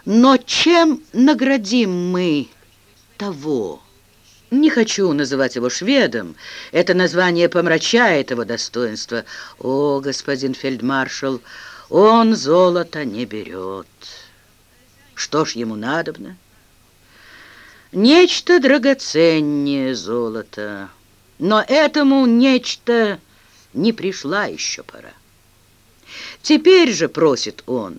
[SPEAKER 1] Но чем наградим мы того? Не хочу называть его шведом. Это название помрачает его достоинство. О, господин фельдмаршал, он золото не берет. Что ж ему надобно? Нечто драгоценнее золота, но этому нечто не пришла еще пора. Теперь же, просит он,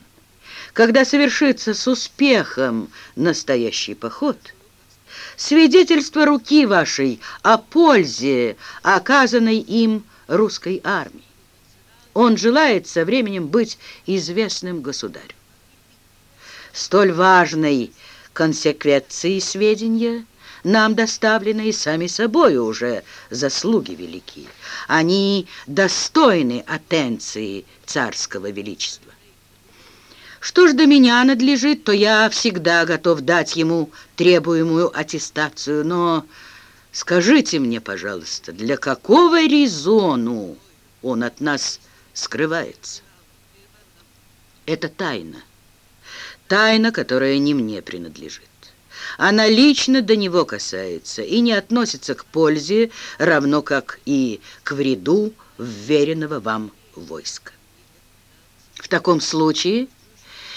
[SPEAKER 1] когда совершится с успехом настоящий поход, свидетельство руки вашей о пользе, оказанной им русской армии. Он желает со временем быть известным государем. Столь важной консеквенции сведения нам доставлены и сами собой уже заслуги великие. Они достойны атенции царского величества. Что ж до меня надлежит, то я всегда готов дать ему требуемую аттестацию, но скажите мне, пожалуйста, для какого резону он от нас скрывается? Это тайна тайна, которая не мне принадлежит. Она лично до него касается и не относится к пользе, равно как и к вреду вверенного вам войска. В таком случае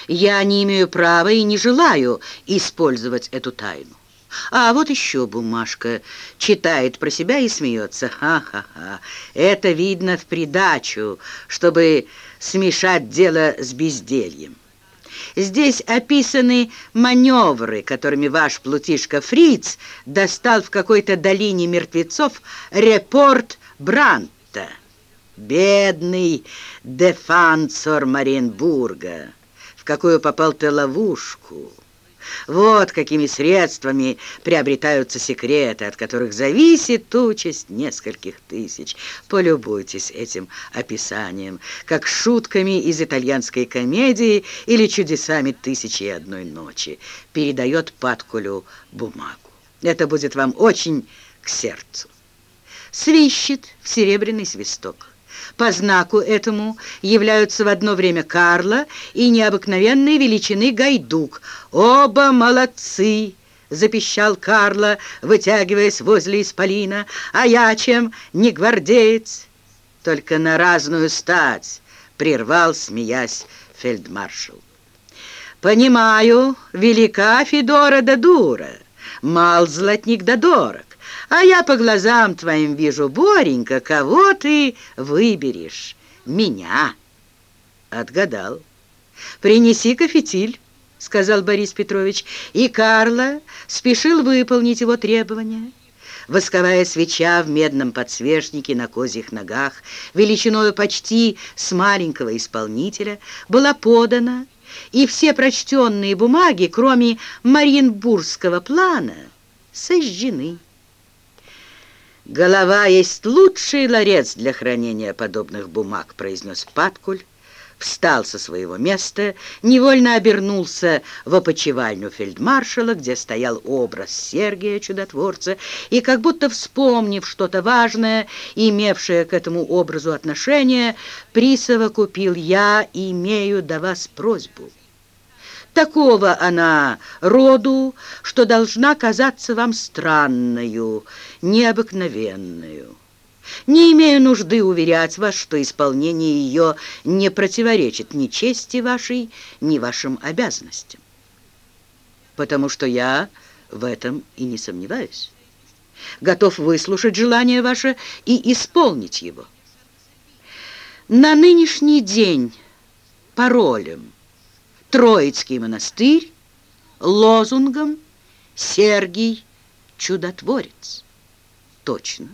[SPEAKER 1] я не имею права и не желаю использовать эту тайну. А вот еще бумажка. Читает про себя и смеется. Ха-ха-ха. Это видно в придачу, чтобы смешать дело с бездельем. Здесь описаны маневры, которыми ваш плутишка Фриц достал в какой-то долине мертвецов репорт Бранта. Бедный дефансор Маринбурга, какую попал ты ловушку. Вот какими средствами приобретаются секреты, от которых зависит участь нескольких тысяч. Полюбуйтесь этим описанием, как шутками из итальянской комедии или чудесами «Тысячи и одной ночи» передает Паткулю бумагу. Это будет вам очень к сердцу. Свищет в серебряный свисток. По знаку этому являются в одно время Карла и необыкновенной величины Гайдук. Оба молодцы! запищал Карла, вытягиваясь возле исполина. «А я чем не гвардеец?» Только на разную стать прервал, смеясь, фельдмаршал. «Понимаю, велика Федора да дура, мал золотник да дорог. А я по глазам твоим вижу, Боренька, кого ты выберешь? Меня. Отгадал. Принеси-ка сказал Борис Петрович, и Карла спешил выполнить его требования. Восковая свеча в медном подсвечнике на козьих ногах, величиною почти с маленького исполнителя, была подана, и все прочтенные бумаги, кроме Мариенбургского плана, сожжены. «Голова есть лучший ларец для хранения подобных бумаг», произнес Паткуль, встал со своего места, невольно обернулся в опочивальню фельдмаршала, где стоял образ Сергия Чудотворца, и как будто вспомнив что-то важное, имевшее к этому образу отношение, присовокупил «Я имею до вас просьбу». Такого она роду, что должна казаться вам странною, необыкновенную. Не имею нужды уверять вас, что исполнение ее не противоречит ни чести вашей, ни вашим обязанностям. Потому что я в этом и не сомневаюсь. Готов выслушать желание ваше и исполнить его. На нынешний день паролем Троицкий монастырь, лозунгом Сергий Чудотворец. Точно.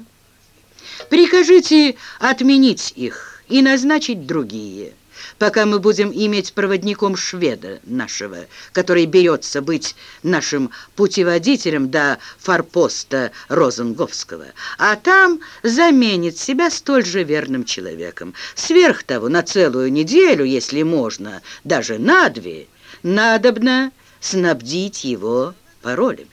[SPEAKER 1] Прикажите отменить их и назначить другие, пока мы будем иметь проводником шведа нашего, который берется быть нашим путеводителем до форпоста Розенговского, а там заменит себя столь же верным человеком. Сверх того, на целую неделю, если можно, даже на две, надобно снабдить его паролями.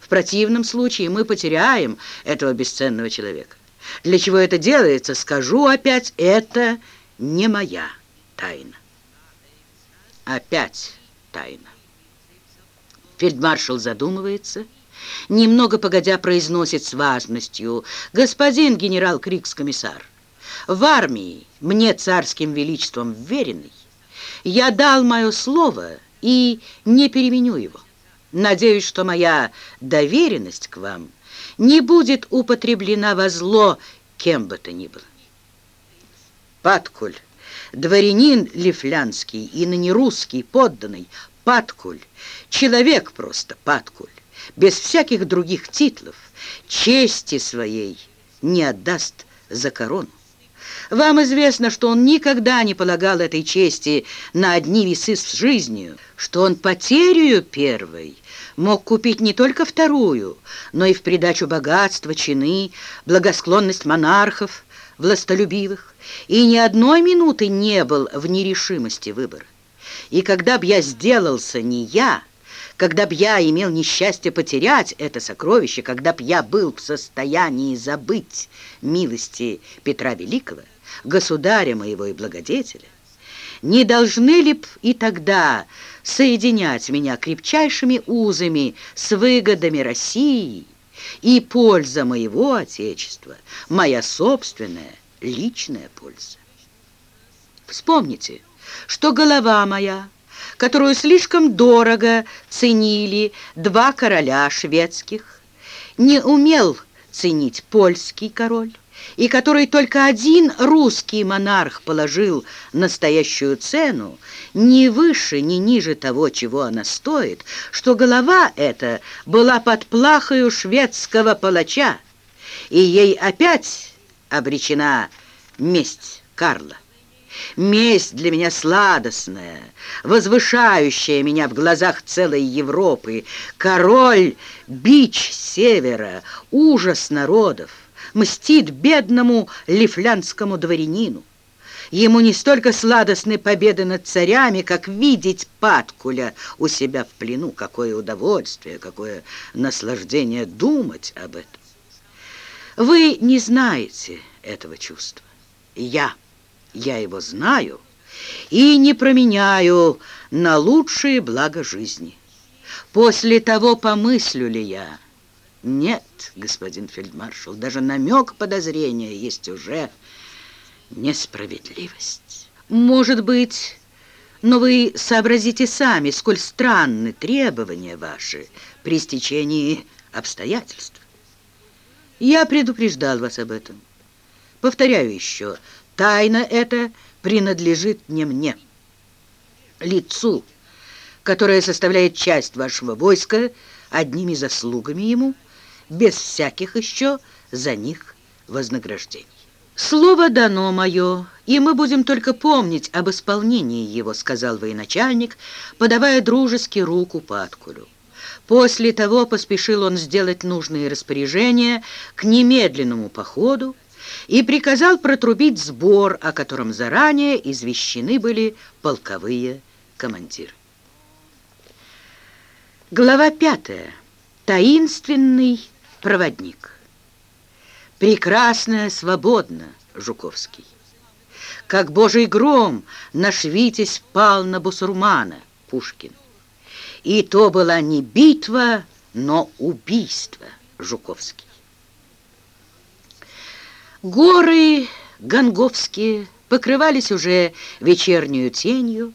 [SPEAKER 1] В противном случае мы потеряем этого бесценного человека. Для чего это делается, скажу опять, это не моя тайна. Опять тайна. Фельдмаршал задумывается, немного погодя произносит с важностью «Господин генерал Крикс-комиссар, в армии, мне царским величеством веренный, я дал мое слово и не переменю его. Надеюсь, что моя доверенность к вам – не будет употреблена во зло кем бы то ни было. Паткуль, дворянин лифлянский и ныне русский подданный, Паткуль, человек просто Паткуль, без всяких других титлов, чести своей не отдаст за корону. Вам известно, что он никогда не полагал этой чести на одни весы с жизнью, что он потерю первой мог купить не только вторую, но и в придачу богатства, чины, благосклонность монархов, властолюбивых, и ни одной минуты не был в нерешимости выбора. И когда б я сделался не я, когда б я имел несчастье потерять это сокровище, когда б я был в состоянии забыть милости Петра Великого, государя моего и благодетеля, не должны ли б и тогда соединять меня крепчайшими узами с выгодами России и польза моего Отечества, моя собственная личная польза? Вспомните, что голова моя, которую слишком дорого ценили два короля шведских, не умел ценить польский король, и который только один русский монарх положил настоящую цену, ни выше, ни ниже того, чего она стоит, что голова эта была под плахою шведского палача, и ей опять обречена месть Карла. Месть для меня сладостная, возвышающая меня в глазах целой Европы. Король, бич севера, ужас народов мстит бедному лифлянскому дворянину. Ему не столько сладостны победы над царями, как видеть Паткуля у себя в плену. Какое удовольствие, какое наслаждение думать об этом. Вы не знаете этого чувства. Я, я его знаю и не променяю на лучшие блага жизни. После того помыслю ли я, нет, господин фельдмаршал, даже намек подозрения есть уже несправедливость. Может быть, но вы сообразите сами, сколь странны требования ваши при стечении обстоятельств. Я предупреждал вас об этом. Повторяю еще, тайна эта принадлежит не мне. Лицу, которое составляет часть вашего войска, одними заслугами ему – без всяких еще за них вознаграждений. «Слово дано мое, и мы будем только помнить об исполнении его», сказал военачальник, подавая дружески руку Паткулю. После того поспешил он сделать нужные распоряжения к немедленному походу и приказал протрубить сбор, о котором заранее извещены были полковые командиры. Глава пятая. Таинственный проводник. Прекрасная, свободно, Жуковский. Как божий гром наш Витязь пал на бусурмана, Пушкин. И то была не битва, но убийство, Жуковский. Горы Гонговские покрывались уже вечернюю тенью.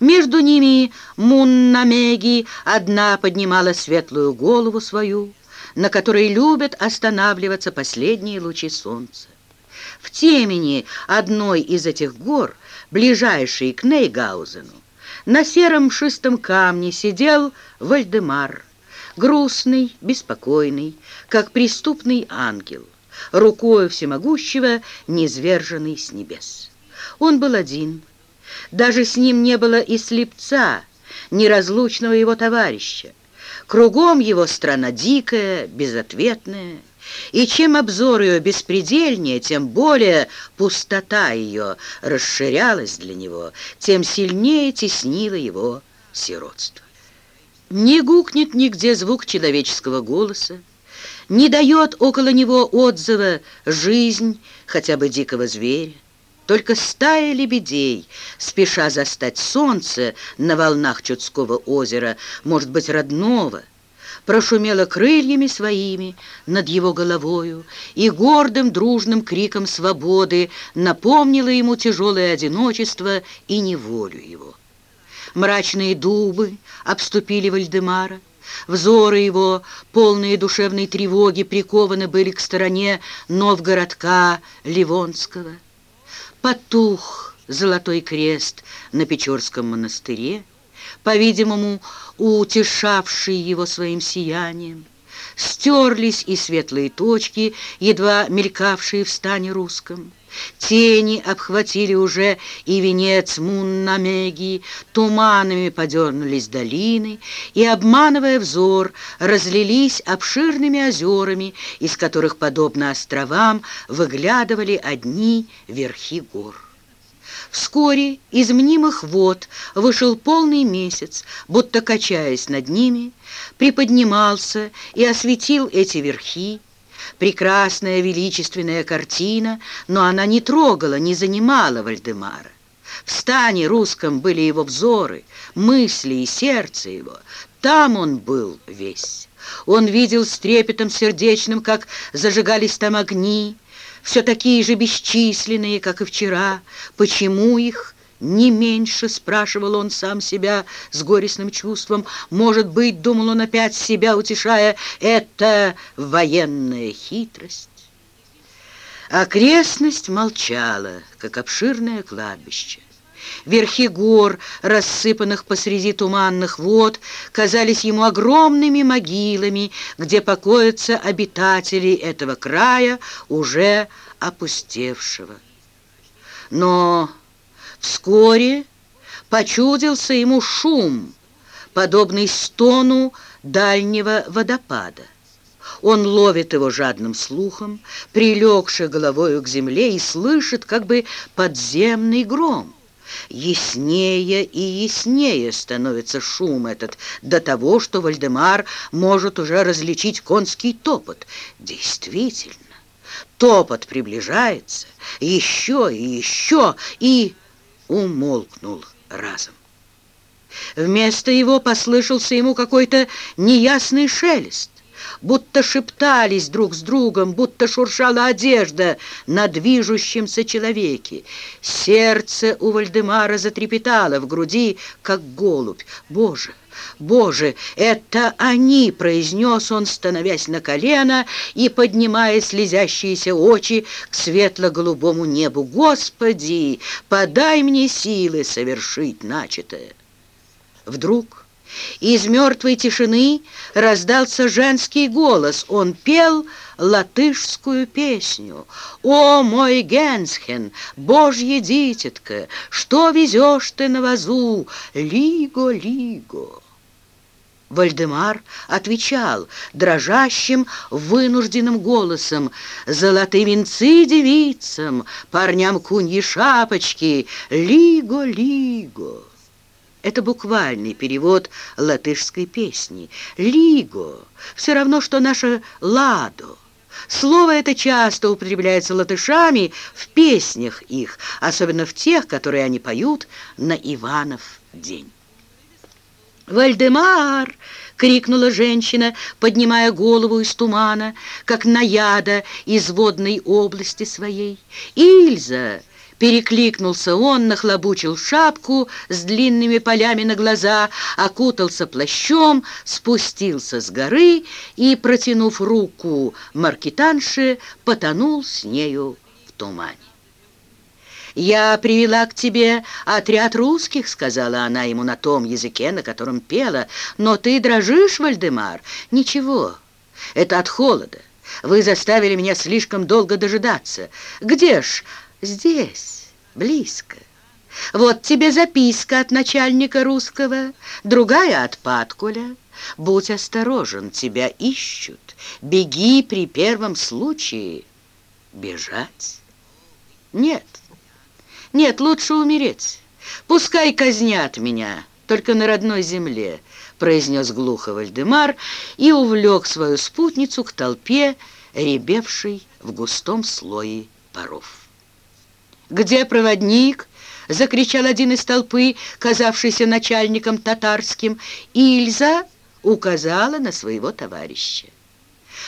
[SPEAKER 1] Между ними Муннамеги одна поднимала светлую голову свою, на которой любят останавливаться последние лучи солнца. В темени одной из этих гор, ближайшей к Нейгаузену, на сером шистом камне сидел Вальдемар, грустный, беспокойный, как преступный ангел рукою всемогущего, низверженный с небес. Он был один. Даже с ним не было и слепца, неразлучного его товарища. Кругом его страна дикая, безответная, и чем обзор ее беспредельнее, тем более пустота ее расширялась для него, тем сильнее теснило его сиротство. Не гукнет нигде звук человеческого голоса, не дает около него отзыва жизнь хотя бы дикого зверя. Только стая лебедей, спеша застать солнце на волнах Чудского озера, может быть, родного, прошумела крыльями своими над его головою и гордым дружным криком свободы напомнила ему тяжелое одиночество и неволю его. Мрачные дубы обступили Вальдемара, Взоры его, полные душевной тревоги, прикованы были к стороне Новгородка Ливонского. Потух золотой крест на Печорском монастыре, по-видимому, утешавший его своим сиянием. Стерлись и светлые точки, едва мелькавшие в стане русском. Тени обхватили уже и венец Муннамеги, туманами подернулись долины, и, обманывая взор, разлились обширными озерами, из которых, подобно островам, выглядывали одни верхи гор. Вскоре из мнимых вод вышел полный месяц, будто качаясь над ними, приподнимался и осветил эти верхи, прекрасная величественная картина, но она не трогала, не занимала Вальдемара. В стане русском были его взоры, мысли и сердце его. Там он был весь. Он видел с трепетом сердечным, как зажигались там огни, все такие же бесчисленные, как и вчера. Почему их не меньше, спрашивал он сам себя с горестным чувством. Может быть, думал он опять себя, утешая, это военная хитрость. Окрестность молчала, как обширное кладбище. Верхи гор, рассыпанных посреди туманных вод, казались ему огромными могилами, где покоятся обитатели этого края, уже опустевшего. Но Вскоре почудился ему шум, подобный стону дальнего водопада. Он ловит его жадным слухом, прилегший головою к земле, и слышит как бы подземный гром. Яснее и яснее становится шум этот до того, что Вальдемар может уже различить конский топот. Действительно, топот приближается, еще и еще, и умолкнул разом. Вместо его послышался ему какой-то неясный шелест, будто шептались друг с другом, будто шуршала одежда на движущемся человеке. Сердце у Вальдемара затрепетало в груди, как голубь. «Боже!» «Боже, это они!» — произнес он, становясь на колено и поднимая слезящиеся очи к светло-голубому небу. «Господи, подай мне силы совершить начатое!» Вдруг из мертвой тишины раздался женский голос. Он пел латышскую песню. «О, мой Генсхен, божье дитятка, что везешь ты на вазу? Лиго, лиго!» Вальдемар отвечал дрожащим, вынужденным голосом «Золотые венцы девицам, парням куньи шапочки, лиго, лиго». Это буквальный перевод латышской песни. «Лиго» — все равно, что наше «ладо». Слово это часто употребляется латышами в песнях их, особенно в тех, которые они поют на Иванов день. «Вальдемар!» — крикнула женщина, поднимая голову из тумана, как наяда из водной области своей. «Ильза!» — перекликнулся он, нахлобучил шапку с длинными полями на глаза, окутался плащом, спустился с горы и, протянув руку маркетанше, потонул с нею в тумане. «Я привела к тебе отряд русских», — сказала она ему на том языке, на котором пела. «Но ты дрожишь, Вальдемар?» «Ничего, это от холода. Вы заставили меня слишком долго дожидаться. Где ж? Здесь, близко. Вот тебе записка от начальника русского, другая от Паткуля. Будь осторожен, тебя ищут. Беги при первом случае. Бежать? Нет». Нет, лучше умереть. Пускай казнят меня, только на родной земле, произнес глухо Вальдемар и увлек свою спутницу к толпе, ребевшей в густом слое паров. «Где проводник?» — закричал один из толпы, казавшийся начальником татарским. Ильза указала на своего товарища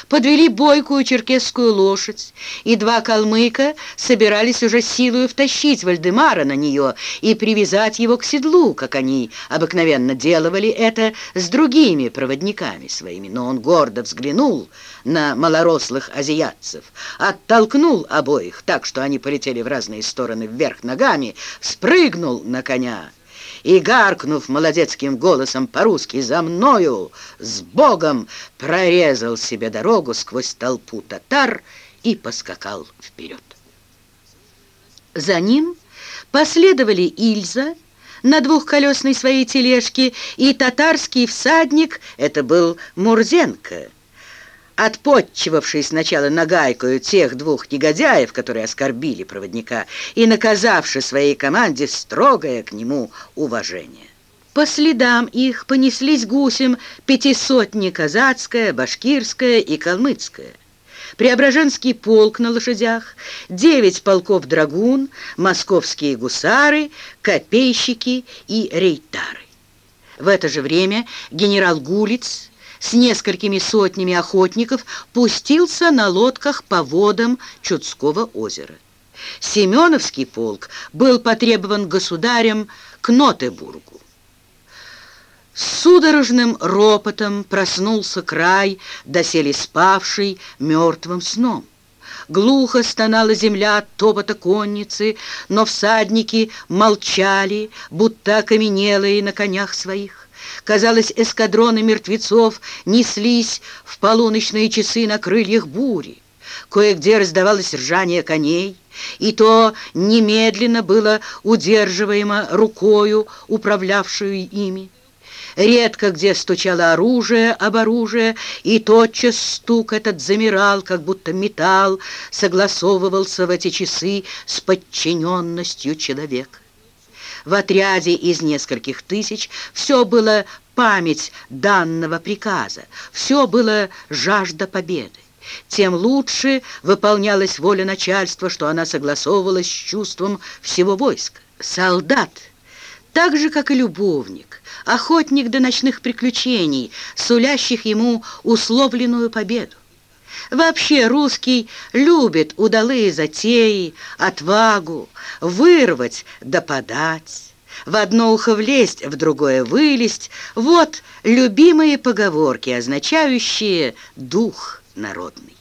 [SPEAKER 1] подвели бойкую черкесскую лошадь, и два калмыка собирались уже силою втащить Вальдемара на нее и привязать его к седлу, как они обыкновенно делали это с другими проводниками своими. Но он гордо взглянул на малорослых азиатцев, оттолкнул обоих так, что они полетели в разные стороны вверх ногами, спрыгнул на коня и, гаркнув молодецким голосом по-русски «За мною! С Богом!» прорезал себе дорогу сквозь толпу татар и поскакал вперед. За ним последовали Ильза на двухколесной своей тележке и татарский всадник, это был Мурзенко, отпотчивавший сначала нагайкою тех двух негодяев, которые оскорбили проводника, и наказавший своей команде строгое к нему уважение. По следам их понеслись гусем пятисотни казацкая, башкирская и калмыцкая. Преображенский полк на лошадях, девять полков драгун, московские гусары, копейщики и рейтары. В это же время генерал Гулиц с несколькими сотнями охотников пустился на лодках по водам Чудского озера. Семеновский полк был потребован государем к Нотебургу. С судорожным ропотом проснулся край, доселе спавший мертвым сном. Глухо стонала земля от топота конницы, но всадники молчали, будто окаменелые на конях своих. Казалось, эскадроны мертвецов неслись в полуночные часы на крыльях бури. Кое-где раздавалось ржание коней, и то немедленно было удерживаемо рукою, управлявшую ими. Редко где стучало оружие об оружие, и тотчас стук этот замирал, как будто металл согласовывался в эти часы с подчиненностью человека. В отряде из нескольких тысяч все было память данного приказа, все было жажда победы. Тем лучше выполнялась воля начальства, что она согласовывалась с чувством всего войска. Солдат, так же, как и любовник, охотник до ночных приключений, сулящих ему условленную победу. Вообще русский любит удалые затеи, отвагу, вырвать да подать, в одно ухо влезть, в другое вылезть. Вот любимые поговорки, означающие дух народный.